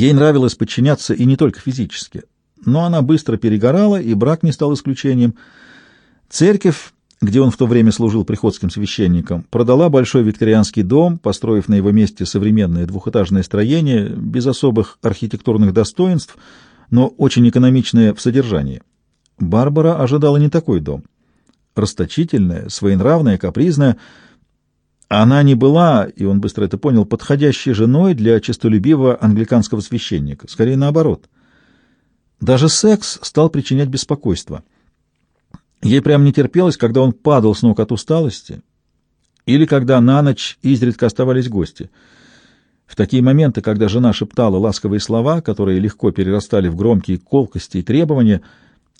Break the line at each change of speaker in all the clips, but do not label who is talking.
Ей нравилось подчиняться и не только физически, но она быстро перегорала, и брак не стал исключением. Церковь, где он в то время служил приходским священником, продала большой викторианский дом, построив на его месте современное двухэтажное строение без особых архитектурных достоинств, но очень экономичное в содержании. Барбара ожидала не такой дом. Расточительная, своенравная, капризная. Она не была, и он быстро это понял, подходящей женой для честолюбивого англиканского священника. Скорее наоборот. Даже секс стал причинять беспокойство. Ей прямо не терпелось, когда он падал с ног от усталости, или когда на ночь изредка оставались гости. В такие моменты, когда жена шептала ласковые слова, которые легко перерастали в громкие колкости и требования,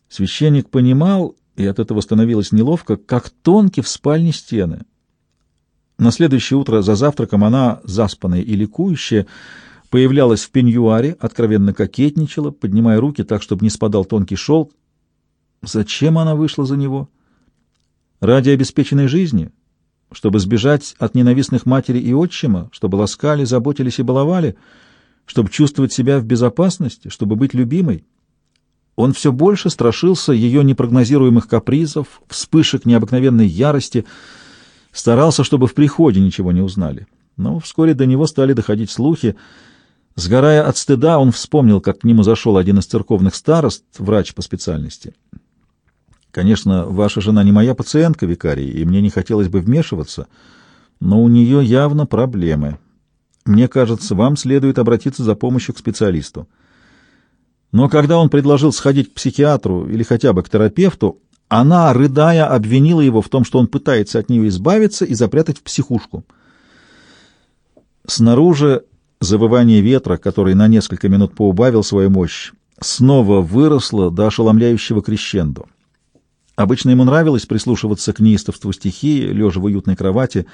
священник понимал, и от этого становилось неловко, как тонкие в спальне стены. На следующее утро за завтраком она, заспанная и ликующая, появлялась в пеньюаре, откровенно кокетничала, поднимая руки так, чтобы не спадал тонкий шелк. Зачем она вышла за него? Ради обеспеченной жизни? Чтобы сбежать от ненавистных матери и отчима? Чтобы ласкали, заботились и баловали? Чтобы чувствовать себя в безопасности? Чтобы быть любимой? Он все больше страшился ее непрогнозируемых капризов, вспышек необыкновенной ярости, старался, чтобы в приходе ничего не узнали. Но вскоре до него стали доходить слухи. Сгорая от стыда, он вспомнил, как к нему зашел один из церковных старост, врач по специальности. «Конечно, ваша жена не моя пациентка, викарий, и мне не хотелось бы вмешиваться, но у нее явно проблемы. Мне кажется, вам следует обратиться за помощью к специалисту». Но когда он предложил сходить к психиатру или хотя бы к терапевту, она, рыдая, обвинила его в том, что он пытается от нее избавиться и запрятать в психушку. Снаружи завывание ветра, который на несколько минут поубавил свою мощь, снова выросло до ошеломляющего крещендо. Обычно ему нравилось прислушиваться к неистовству стихии, лежа в уютной кровати,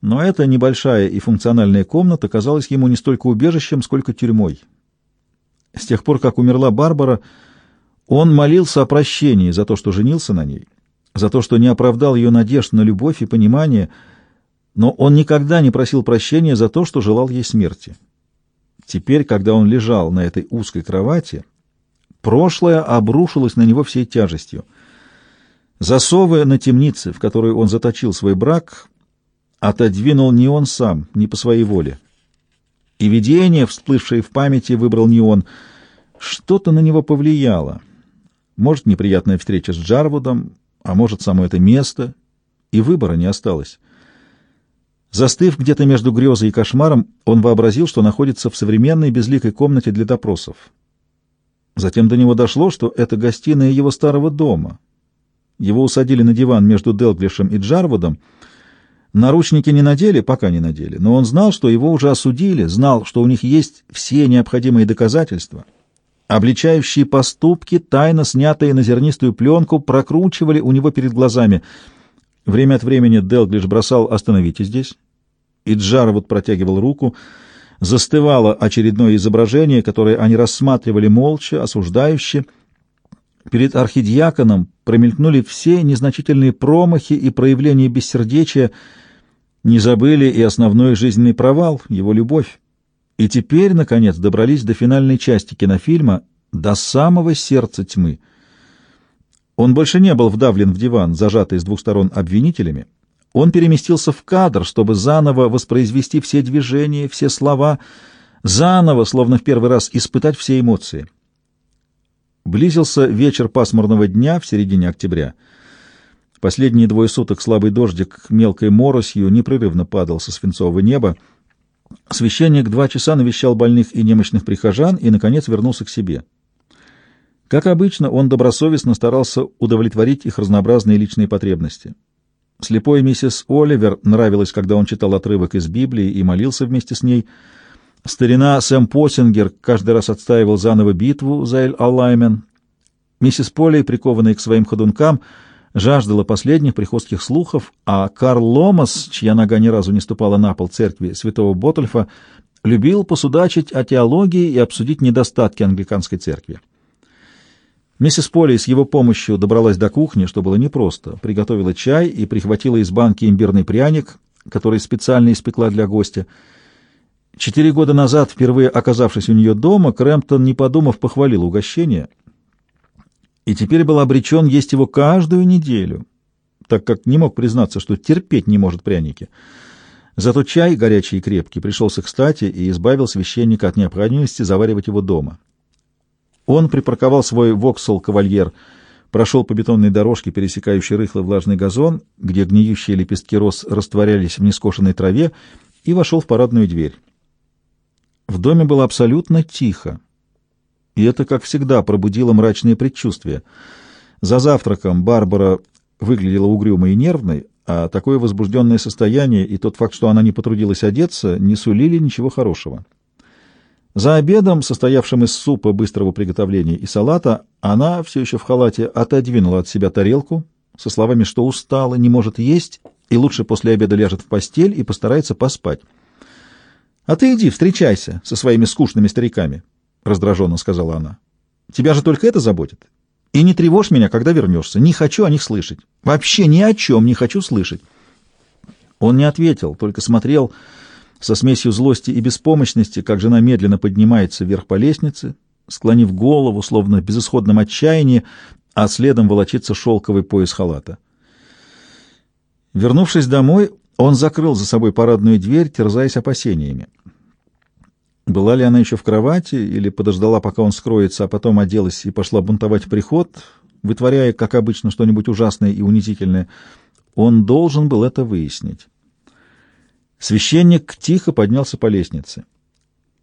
но эта небольшая и функциональная комната казалась ему не столько убежищем, сколько тюрьмой. С тех пор, как умерла Барбара, он молился о прощении за то, что женился на ней, за то, что не оправдал ее надежд на любовь и понимание, но он никогда не просил прощения за то, что желал ей смерти. Теперь, когда он лежал на этой узкой кровати, прошлое обрушилось на него всей тяжестью. Засовы на темнице, в которую он заточил свой брак, отодвинул не он сам, не по своей воле и видение, всплывшее в памяти, выбрал не он. Что-то на него повлияло. Может, неприятная встреча с Джарвудом, а может, само это место, и выбора не осталось. Застыв где-то между грезой и кошмаром, он вообразил, что находится в современной безликой комнате для допросов. Затем до него дошло, что это гостиная его старого дома. Его усадили на диван между Делглишем и Джарвудом, Наручники не надели, пока не надели, но он знал, что его уже осудили, знал, что у них есть все необходимые доказательства. Обличающие поступки, тайно снятые на зернистую пленку, прокручивали у него перед глазами. Время от времени Делглиш бросал «Остановите здесь». И Джарвуд протягивал руку. Застывало очередное изображение, которое они рассматривали молча, осуждающе. Перед архидиаконом промелькнули все незначительные промахи и проявления бессердечия, не забыли и основной жизненный провал, его любовь. И теперь, наконец, добрались до финальной части кинофильма, до самого сердца тьмы. Он больше не был вдавлен в диван, зажатый с двух сторон обвинителями. Он переместился в кадр, чтобы заново воспроизвести все движения, все слова, заново, словно в первый раз, испытать все эмоции. Близился вечер пасмурного дня в середине октября — Последние двое суток слабый дождик мелкой моросью непрерывно падал со свинцового неба. Священник два часа навещал больных и немощных прихожан и, наконец, вернулся к себе. Как обычно, он добросовестно старался удовлетворить их разнообразные личные потребности. Слепой миссис Оливер нравилось, когда он читал отрывок из Библии и молился вместе с ней. Старина Сэм Поссингер каждый раз отстаивал заново битву за Эль-Алаймен. Миссис Полли, прикованная к своим ходункам, — жаждала последних приходских слухов, а Карл Ломас, чья нога ни разу не ступала на пол церкви святого Ботольфа, любил посудачить о теологии и обсудить недостатки англиканской церкви. Миссис Поли с его помощью добралась до кухни, что было непросто, приготовила чай и прихватила из банки имбирный пряник, который специально испекла для гостя. Четыре года назад, впервые оказавшись у нее дома, Крэмптон, не подумав, похвалил угощение, и теперь был обречен есть его каждую неделю, так как не мог признаться, что терпеть не может пряники. Зато чай, горячий и крепкий, пришелся кстати и избавил священника от необходимости заваривать его дома. Он припарковал свой воксел-кавальер, прошел по бетонной дорожке, пересекающей рыхлый влажный газон, где гниющие лепестки роз растворялись в нескошенной траве, и вошел в парадную дверь. В доме было абсолютно тихо, и это, как всегда, пробудило мрачные предчувствия. За завтраком Барбара выглядела угрюмой и нервной, а такое возбужденное состояние и тот факт, что она не потрудилась одеться, не сулили ничего хорошего. За обедом, состоявшим из супа быстрого приготовления и салата, она, все еще в халате, отодвинула от себя тарелку со словами, что устала, не может есть и лучше после обеда ляжет в постель и постарается поспать. «А ты иди, встречайся со своими скучными стариками», — раздраженно сказала она. «Тебя же только это заботит. И не тревожь меня, когда вернешься. Не хочу о них слышать. Вообще ни о чем не хочу слышать». Он не ответил, только смотрел со смесью злости и беспомощности, как жена медленно поднимается вверх по лестнице, склонив голову, словно в безысходном отчаянии, а следом волочится шелковый пояс халата. Вернувшись домой, он закрыл за собой парадную дверь, терзаясь опасениями. Была ли она еще в кровати или подождала, пока он скроется, а потом оделась и пошла бунтовать в приход, вытворяя, как обычно, что-нибудь ужасное и унизительное, он должен был это выяснить. Священник тихо поднялся по лестнице.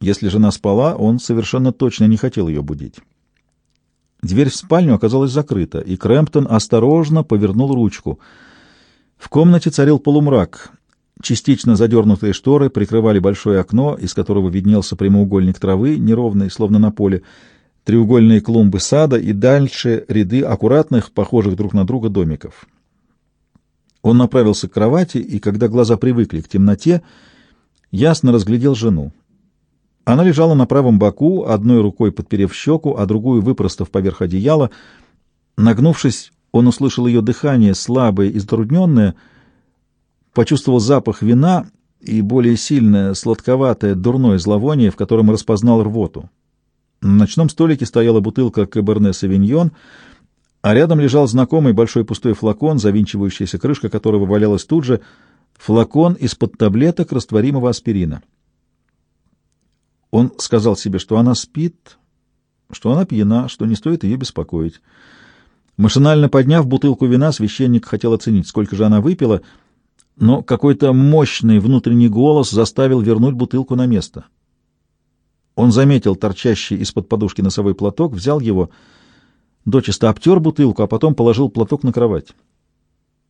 Если жена спала, он совершенно точно не хотел ее будить. Дверь в спальню оказалась закрыта, и Крэмптон осторожно повернул ручку. В комнате царил полумрак. Частично задернутые шторы прикрывали большое окно, из которого виднелся прямоугольник травы, неровный, словно на поле, треугольные клумбы сада и дальше ряды аккуратных, похожих друг на друга домиков. Он направился к кровати, и когда глаза привыкли к темноте, ясно разглядел жену. Она лежала на правом боку, одной рукой подперев щеку, а другую выпростав поверх одеяла. Нагнувшись, он услышал ее дыхание, слабое и затрудненное, почувствовал запах вина и более сильное, сладковатое, дурное зловоние, в котором распознал рвоту. На ночном столике стояла бутылка «Каберне Савиньон», а рядом лежал знакомый большой пустой флакон, завинчивающаяся крышка которого валялась тут же, флакон из-под таблеток растворимого аспирина. Он сказал себе, что она спит, что она пьяна, что не стоит ее беспокоить. Машинально подняв бутылку вина, священник хотел оценить, сколько же она выпила, но какой-то мощный внутренний голос заставил вернуть бутылку на место. Он заметил торчащий из-под подушки носовой платок, взял его — Дочисто обтер бутылку, а потом положил платок на кровать.